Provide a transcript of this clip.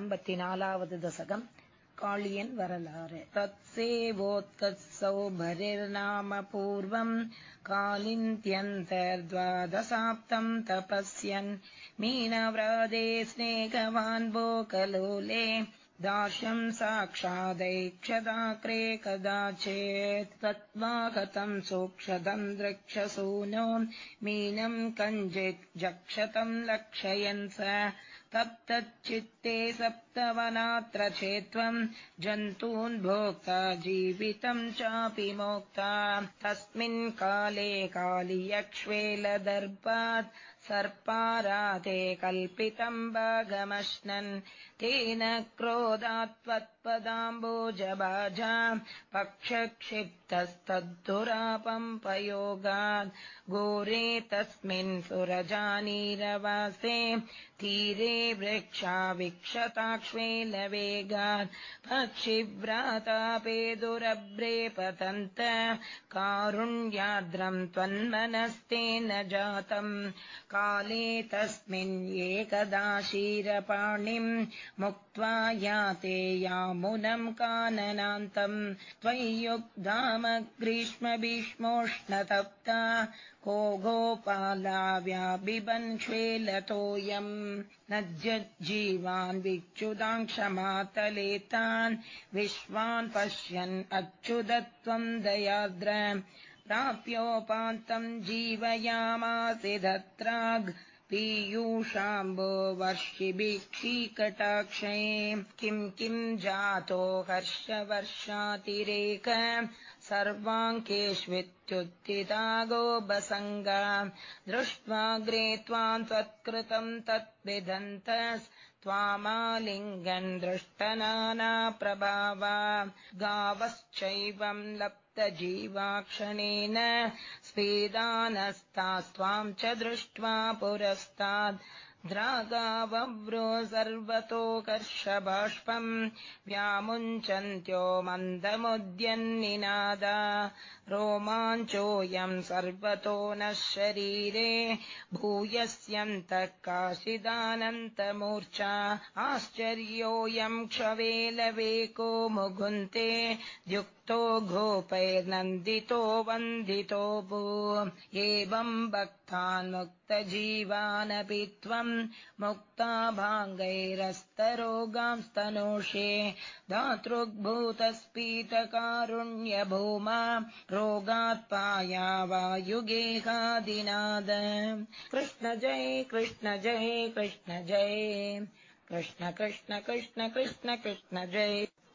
ஐம்பத்தி நாலாவது தசகம் காளியன் வரலாறு तत्सेवोत्कत्सौभरिर्नाम पूर्वम् कालिन्त्यन्तर्द्वादशाप्तम् तपस्यन् मीनव्रादे स्नेहवान् बोकलोले दास्यम् साक्षादैक्षदाक्रे कदाचित् तत्त्वागतम् सूक्षतम् द्रक्षसूनो मीनम् कञ्चित् जक्षतम् लक्षयन् स तप्तच्चित्ते सप्तवनात्र चेत्त्वम् जन्तून् भोक्ता जीवितम् चापि मोक्ता। तस्मिन् काले कालियक्ष्वेलदर्पात् सर्पाराते कल्पितम् भागमश्नन् तेन क्रोधात्वत्पदाम्बोजबाजा पक्षक्षिप्तस्तद्धुरापम्पयोगात् घोरे तस्मिन् सुरजानीरवासे तीरे वृक्षा विक्षताक्ष्वेलवेगात् पक्षिव्रातापे दुरभ्रे पतन्त कारुण्याद्रम् त्वन्मनस्तेन जातम्। काले तस्मिन् एकदा क्षीरपाणिम् मुक्त्वा याते यामुनम् काननान्तम् त्वय्युग्धाम ग्रीष्मभीष्मोष्णतप्ता को गोपालाव्याबिबन्क्ष्वेलतोऽयम् न जीवान् विच्युदाङ्क्षमातलेतान् विश्वान् पश्यन् अच्युतत्वम् दयाद्र। प्राप्योपान्तम् जीवयामासि दत्राग् पीयूषाम्बो किम् किम् जातो हर्षवर्षातिरेक। सर्वाङ्केष्वित्युत्थिता गोबसङ्गा दृष्ट्वाग्रे त्वाम् त्वत्कृतम् तत्विदन्त त्वामालिङ्गन् दृष्टनाना प्रभावा गावश्चैवम् लप्तजीवाक्षणेन स्वेदानस्तास्त्वाम् च दृष्ट्वा पुरस्ताद् द्रागावव्रो सर्वतोकर्षबाष्पम् व्यामुञ्चन्त्यो मन्दमुद्यन्निनादा। रोमाञ्चोऽयम् सर्वतो नः शरीरे भूयस्यन्तः काशिदानन्तमूर्च्छा आश्चर्योऽयम् क्षवेलवेको मुगुन्ते द्युक्तो गोपैर्नन्दितो वन्दितो भू। एवम् भक्तान्मुक्तजीवानपि त्वम् मुक्ता भाङ्गैरस्तरोगांस्तनोषे धातृग्भूतस्फीतकारुण्यभूमा रोगात्पाया वायुगेहादिनाद कृष्ण जय कृष्ण जय कृष्ण जय। कृष्ण कृष्ण कृष्ण कृष्ण कृष्ण जय